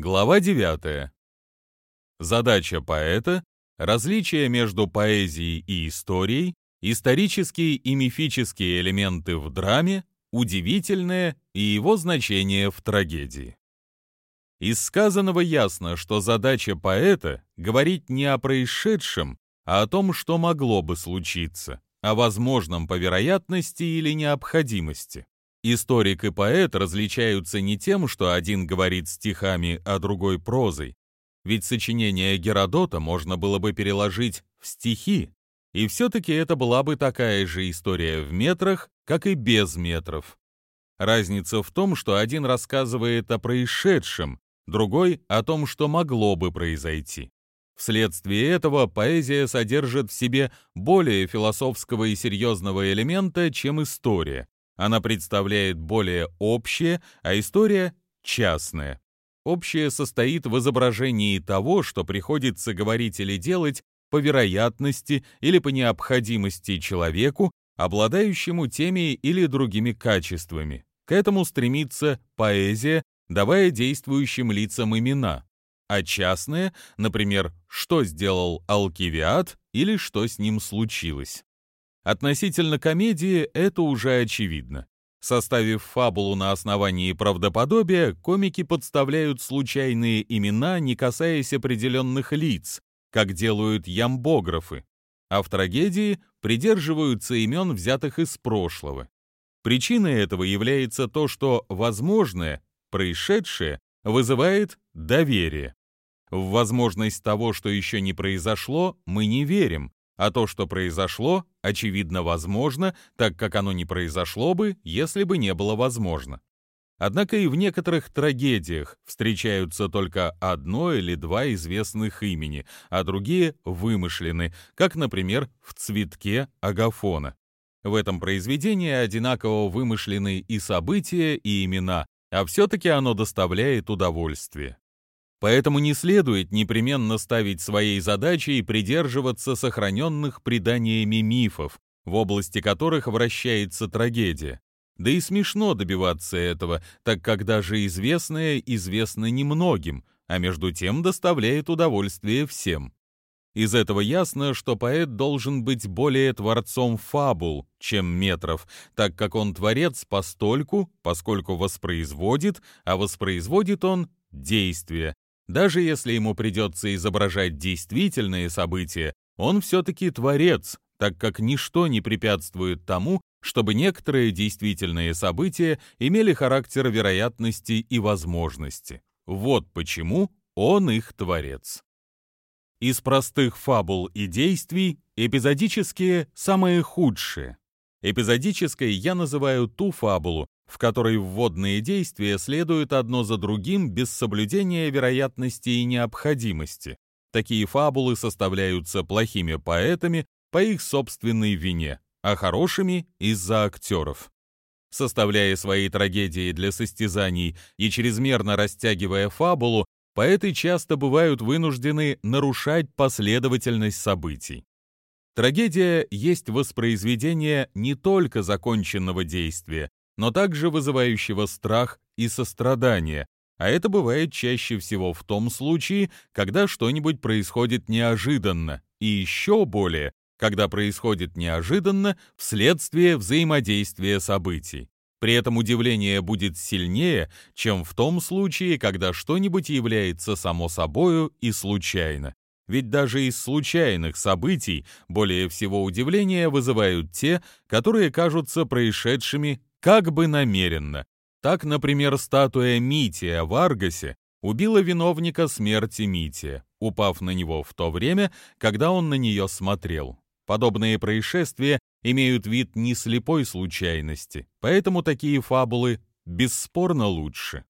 Глава 9. Задача поэта – различие между поэзией и историей, исторические и мифические элементы в драме, удивительное и его значение в трагедии. Из сказанного ясно, что задача поэта — говорить не о происшедшем, а о том, что могло бы случиться, о возможном по вероятности или необходимости. Историк и поэт различаются не тем, что один говорит стихами, а другой прозой. Ведь сочинение Геродота можно было бы переложить в стихи, и все-таки это была бы такая же история в метрах, как и без метров. Разница в том, что один рассказывает о происшедшем, другой — о том, что могло бы произойти. Вследствие этого поэзия содержит в себе более философского и серьезного элемента, чем история, она представляет более общее, а история — частное. Общее состоит в изображении того, что приходится говорить или делать по вероятности или по необходимости человеку, обладающему теми или другими качествами. К этому стремится поэзия, давая действующим лицам имена. А частное, например, что сделал Алкивиад или что с ним случилось. Относительно комедии это уже очевидно. Составив фабулу на основании правдоподобия, комики подставляют случайные имена, не касаясь определенных лиц, как делают ямбографы, а в трагедии придерживаются имен, взятых из прошлого. Причиной этого является то, что возможное, происшедшее, вызывает доверие. В возможность того, что еще не произошло, мы не верим, а то, что произошло, очевидно возможно, так как оно не произошло бы, если бы не было возможно. Однако и в некоторых трагедиях встречаются только одно или два известных имени, а другие вымышлены, как, например, в «Цветке Агафона». В этом произведении одинаково вымышлены и события, и имена, а все-таки оно доставляет удовольствие. Поэтому не следует непременно ставить своей задачей придерживаться сохраненных преданиями мифов, в области которых вращается трагедия. Да и смешно добиваться этого, так как даже известное известно немногим, а между тем доставляет удовольствие всем. Из этого ясно, что поэт должен быть более творцом фабул, чем метров, так как он творец постольку, поскольку воспроизводит, а воспроизводит он действия, даже если ему придется изображать действительные события, он все-таки творец, так как ничто не препятствует тому, чтобы некоторые действительные события имели характер вероятности и возможности. Вот почему он их творец. Из простых фабул и действий эпизодические самые худшие. Эпизодической я называю ту фабулу, в которой вводные действия следуют одно за другим без соблюдения вероятности и необходимости. Такие фабулы составляются плохими поэтами по их собственной вине, а хорошими из-за актеров. Составляя свои трагедии для состязаний и чрезмерно растягивая фабулу, поэты часто бывают вынуждены нарушать последовательность событий. Трагедия есть воспроизведение не только законченного действия, но также вызывающего страх и сострадание, а это бывает чаще всего в том случае, когда что-нибудь происходит неожиданно, и еще более, когда происходит неожиданно вследствие взаимодействия событий. При этом удивление будет сильнее, чем в том случае, когда что-нибудь является само собою и случайно. Ведь даже из случайных событий более всего удивления вызывают те, которые кажутся происшедшими как бы намеренно. Так, например, статуя Мития в Аргасе убила виновника смерти Мития, упав на него в то время, когда он на нее смотрел. Подобные происшествия имеют вид не слепой случайности, поэтому такие фабулы бесспорно лучше.